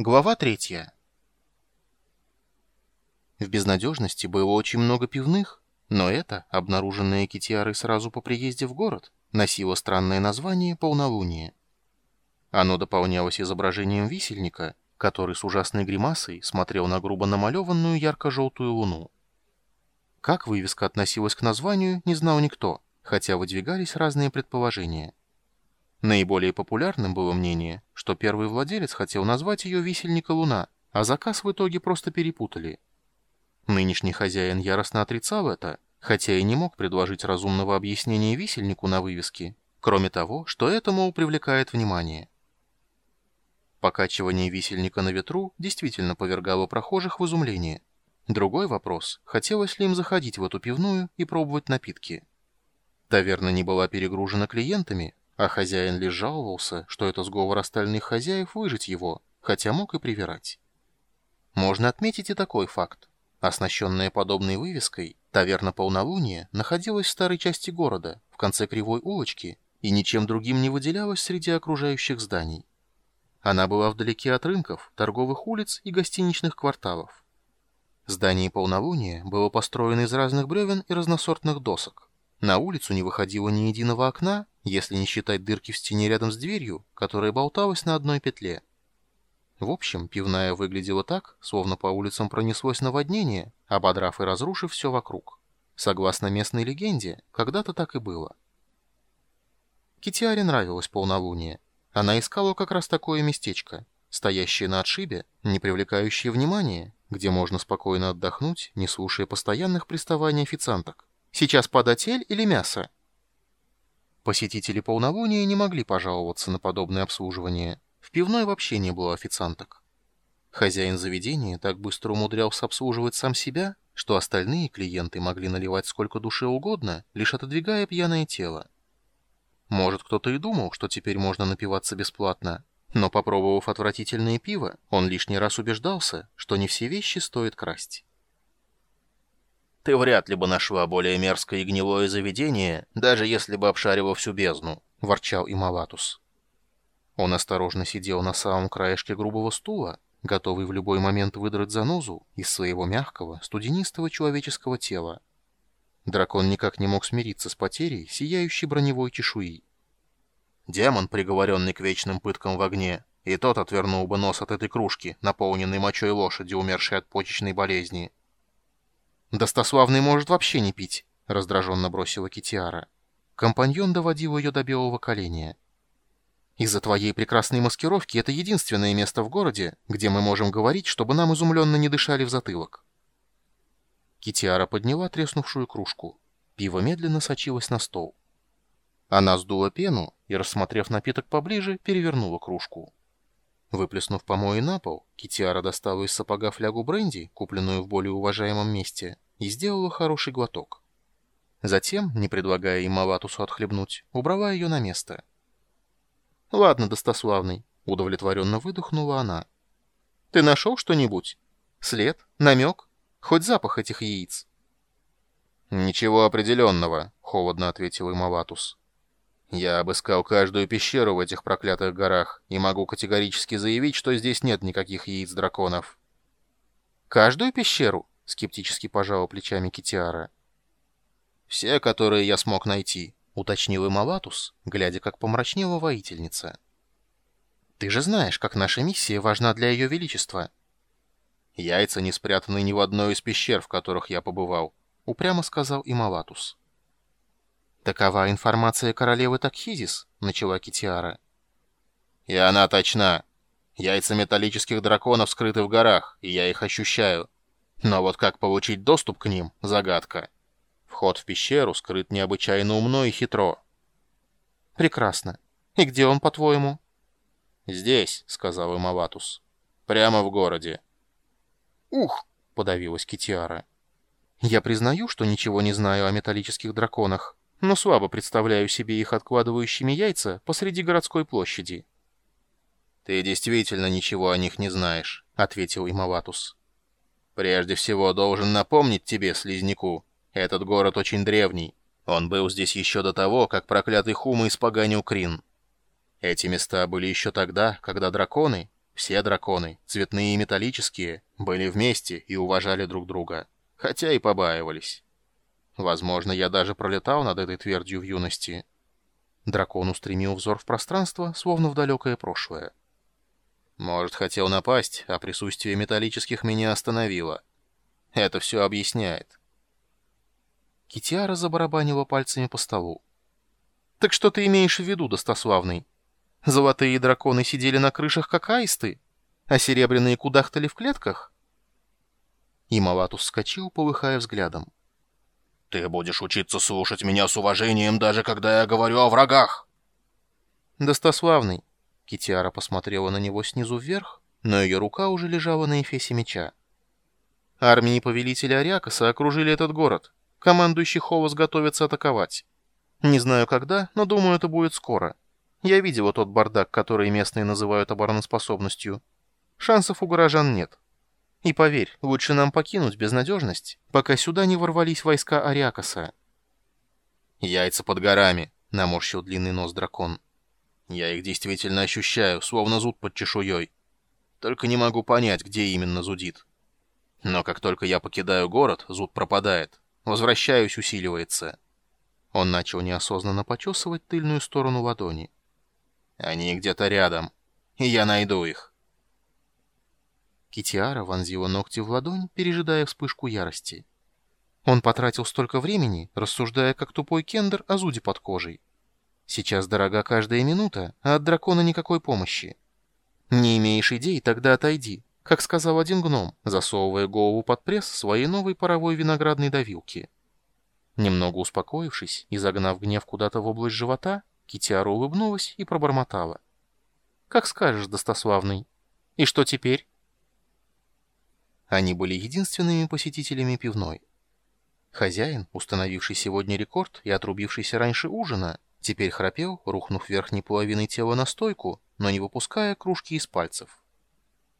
Глава третья. В безнадежности было очень много пивных, но это, обнаруженное Китиарой сразу по приезде в город, носило странное название «Полнолуние». Оно дополнялось изображением висельника, который с ужасной гримасой смотрел на грубо намалеванную ярко-желтую луну. Как вывеска относилась к названию, не знал никто, хотя выдвигались разные предположения. Наиболее популярным было мнение, что первый владелец хотел назвать ее «Висельника Луна», а заказ в итоге просто перепутали. Нынешний хозяин яростно отрицал это, хотя и не мог предложить разумного объяснения висельнику на вывеске, кроме того, что это, мол, привлекает внимание. Покачивание висельника на ветру действительно повергало прохожих в изумление. Другой вопрос, хотелось ли им заходить в эту пивную и пробовать напитки. Таверна не была перегружена клиентами, а хозяин лишь жаловался, что это сговор остальных хозяев выжить его, хотя мог и привирать. Можно отметить и такой факт. Оснащенная подобной вывеской, таверна полнолуния находилась в старой части города, в конце кривой улочки, и ничем другим не выделялась среди окружающих зданий. Она была вдалеке от рынков, торговых улиц и гостиничных кварталов. Здание полнолуния было построено из разных бревен и разносортных досок. На улицу не выходило ни единого окна, если не считать дырки в стене рядом с дверью, которая болталась на одной петле. В общем, пивная выглядела так, словно по улицам пронеслось наводнение, ободрав и разрушив все вокруг. Согласно местной легенде, когда-то так и было. Китиаре нравилось полнолуние. Она искала как раз такое местечко, стоящее на отшибе, не привлекающее внимания, где можно спокойно отдохнуть, не слушая постоянных приставаний официанток. Сейчас подать эль или мясо?» Посетители полнолуния не могли пожаловаться на подобное обслуживание. В пивной вообще не было официанток. Хозяин заведения так быстро умудрялся обслуживать сам себя, что остальные клиенты могли наливать сколько душе угодно, лишь отодвигая пьяное тело. Может, кто-то и думал, что теперь можно напиваться бесплатно, но, попробовав отвратительное пиво, он лишний раз убеждался, что не все вещи стоит красть. Ты вряд ли бы нашла более мерзкое и гнилое заведение, даже если бы обшарила всю бездну», — ворчал Ималатус. Он осторожно сидел на самом краешке грубого стула, готовый в любой момент выдрать занозу из своего мягкого, студенистого человеческого тела. Дракон никак не мог смириться с потерей сияющей броневой чешуи. Демон, приговоренный к вечным пыткам в огне, и тот отвернул бы нос от этой кружки, наполненной мочой лошади, умершей от почечной болезни. «Достославный может вообще не пить», — раздраженно бросила Китиара. Компаньон доводил ее до белого коленя. «Из-за твоей прекрасной маскировки это единственное место в городе, где мы можем говорить, чтобы нам изумленно не дышали в затылок». Китиара подняла треснувшую кружку. Пиво медленно сочилось на стол. Она сдула пену и, рассмотрев напиток поближе, перевернула кружку. Выплеснув помои на пол, Китиара достала из сапога флягу бренди, купленную в более уважаемом месте, и сделала хороший глоток. Затем, не предлагая им Малатусу отхлебнуть, убрала ее на место. «Ладно, достославный», — удовлетворенно выдохнула она. «Ты нашел что-нибудь? След? Намек? Хоть запах этих яиц?» «Ничего определенного», — холодно ответил им Алатус. Я обыскал каждую пещеру в этих проклятых горах и могу категорически заявить, что здесь нет никаких яиц драконов. «Каждую пещеру?» — скептически пожала плечами Китиара. «Все, которые я смог найти», — уточнил и Малатус, глядя, как помрачнела воительница. «Ты же знаешь, как наша миссия важна для Ее Величества». «Яйца не спрятаны ни в одной из пещер, в которых я побывал», — упрямо сказал и Малатус. «Такова информация королевы Такхизис», — начала Китиара. «И она точна. Яйца металлических драконов скрыты в горах, и я их ощущаю. Но вот как получить доступ к ним — загадка. Вход в пещеру скрыт необычайно умно и хитро». «Прекрасно. И где он, по-твоему?» «Здесь», — сказал Имаватус. «Прямо в городе». «Ух!» — подавилась Китиара. «Я признаю, что ничего не знаю о металлических драконах, но слабо представляю себе их откладывающими яйца посреди городской площади. «Ты действительно ничего о них не знаешь», — ответил Имаватус. «Прежде всего должен напомнить тебе, слизняку, этот город очень древний. Он был здесь еще до того, как проклятый Хума испоганил Крин. Эти места были еще тогда, когда драконы, Все драконы, цветные и металлические, были вместе и уважали друг друга, хотя и побаивались. Возможно, я даже пролетал над этой твердью в юности. Дракон устремил взор в пространство, словно в далекое прошлое. Может, хотел напасть, а присутствие металлических меня остановило. Это все объясняет. Китиара забарабанила пальцами по столу. «Так что ты имеешь в виду, достославный? Золотые драконы сидели на крышах, как аисты, а серебряные кудахтали в клетках?» И Малатус вскочил, полыхая взглядом. «Ты будешь учиться слушать меня с уважением, даже когда я говорю о врагах!» «Достославный!» Китиара посмотрела на него снизу вверх, но ее рука уже лежала на эфесе меча. Армии повелителя Ариакаса окружили этот город. Командующий Холос готовится атаковать. Не знаю когда, но думаю, это будет скоро. Я видела тот бардак, который местные называют обороноспособностью. Шансов у горожан нет. И поверь, лучше нам покинуть безнадежность, пока сюда не ворвались войска Ариакаса. «Яйца под горами», — наморщил длинный нос дракон. «Я их действительно ощущаю, словно зуд под чешуей. Только не могу понять, где именно зудит. Но как только я покидаю город, зуд пропадает. Возвращаюсь, усиливается». Он начал неосознанно почесывать тыльную сторону ладони. «Они где-то рядом, и я найду их». Китиара вонзила ногти в ладонь, пережидая вспышку ярости. Он потратил столько времени, рассуждая как тупой кендер о зуде под кожей. Сейчас дорога каждая минута, а от дракона никакой помощи. Не имеешь идей, тогда отойди, как сказал один гном, засовывая голову под пресс своей новой паровой виноградной давилки. Немного успокоившись и загнав гнев куда-то в область живота, Китиара улыбнулась и пробормотала. «Как скажешь, достославный. И что теперь?» Они были единственными посетителями пивной. Хозяин, установивший сегодня рекорд и отрубившийся раньше ужина, теперь храпел, рухнув верхней половиной тела на стойку, но не выпуская кружки из пальцев.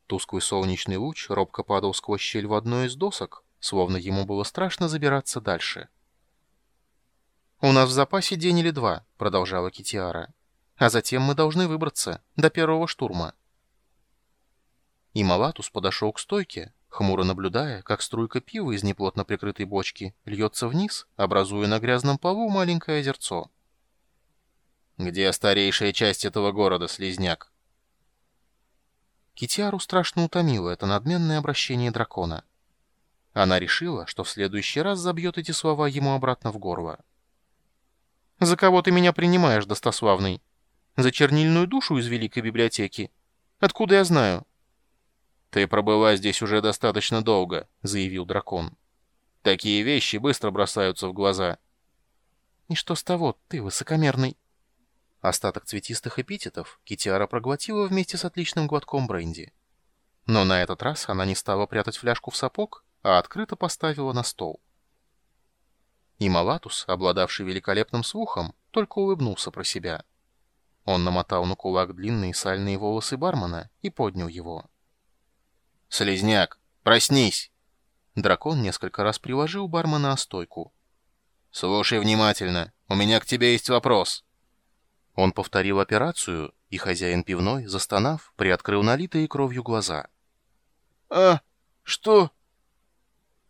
Тусклый солнечный луч робко падал сквозь щель в одной из досок, словно ему было страшно забираться дальше. «У нас в запасе день или два», — продолжала Китиара. «А затем мы должны выбраться, до первого штурма». И Малатус подошел к стойке, хмуро наблюдая, как струйка пива из неплотно прикрытой бочки льется вниз, образуя на грязном полу маленькое озерцо. «Где старейшая часть этого города, слизняк?» Китиару страшно утомило это надменное обращение дракона. Она решила, что в следующий раз забьет эти слова ему обратно в горло. «За кого ты меня принимаешь, достославный? За чернильную душу из Великой Библиотеки? Откуда я знаю?» «Ты пробыла здесь уже достаточно долго», — заявил дракон. «Такие вещи быстро бросаются в глаза». «И что с того, ты высокомерный?» Остаток цветистых эпитетов Китиара проглотила вместе с отличным глотком бренди. Но на этот раз она не стала прятать фляжку в сапог, а открыто поставила на стол. И Малатус, обладавший великолепным слухом, только улыбнулся про себя. Он намотал на кулак длинные сальные волосы бармена и поднял его. «Слизняк, проснись!» Дракон несколько раз приложил бармена о стойку. «Слушай внимательно, у меня к тебе есть вопрос». Он повторил операцию, и хозяин пивной, застонав, приоткрыл налитые кровью глаза. «А, что?»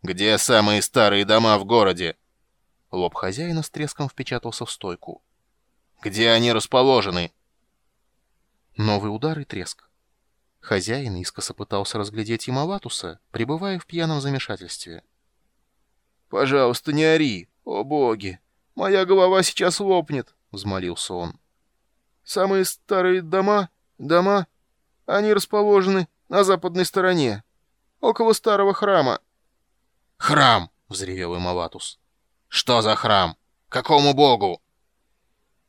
«Где самые старые дома в городе?» Лоб хозяина с треском впечатался в стойку. «Где они расположены?» Новый удар и треск. Хозяин искоса пытался разглядеть Ималатуса, пребывая в пьяном замешательстве. «Пожалуйста, не ори! О, боги! Моя голова сейчас лопнет!» — взмолился он. «Самые старые дома, дома, они расположены на западной стороне, около старого храма». «Храм!» — взревел Ималатус. «Что за храм? Какому богу?»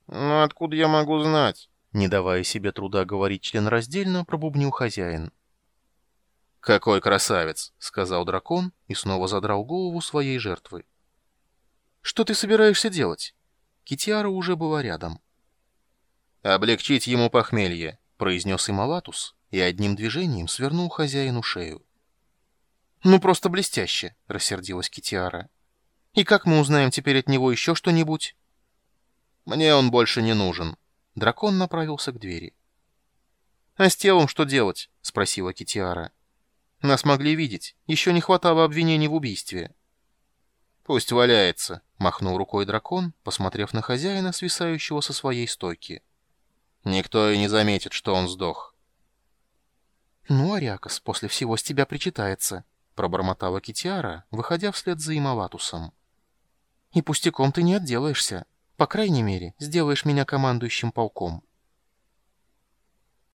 «Ну, откуда я могу знать?» Не давая себе труда говорить членораздельно, пробубнил хозяин. «Какой красавец!» — сказал дракон и снова задрал голову своей жертвы. «Что ты собираешься делать?» Китиара уже была рядом. «Облегчить ему похмелье», — произнес Ималатус и одним движением свернул хозяину шею. «Ну, просто блестяще!» — рассердилась Китиара. «И как мы узнаем теперь от него еще что-нибудь?» «Мне он больше не нужен», Дракон направился к двери. «А с телом что делать?» — спросила Китиара. «Нас могли видеть. Еще не хватало обвинений в убийстве». «Пусть валяется», — махнул рукой дракон, посмотрев на хозяина, свисающего со своей стойки. «Никто и не заметит, что он сдох». «Ну, Ариакос, после всего с тебя причитается», — пробормотала Китиара, выходя вслед за Имаватусом. «И пустяком ты не отделаешься. По крайней мере, сделаешь меня командующим полком».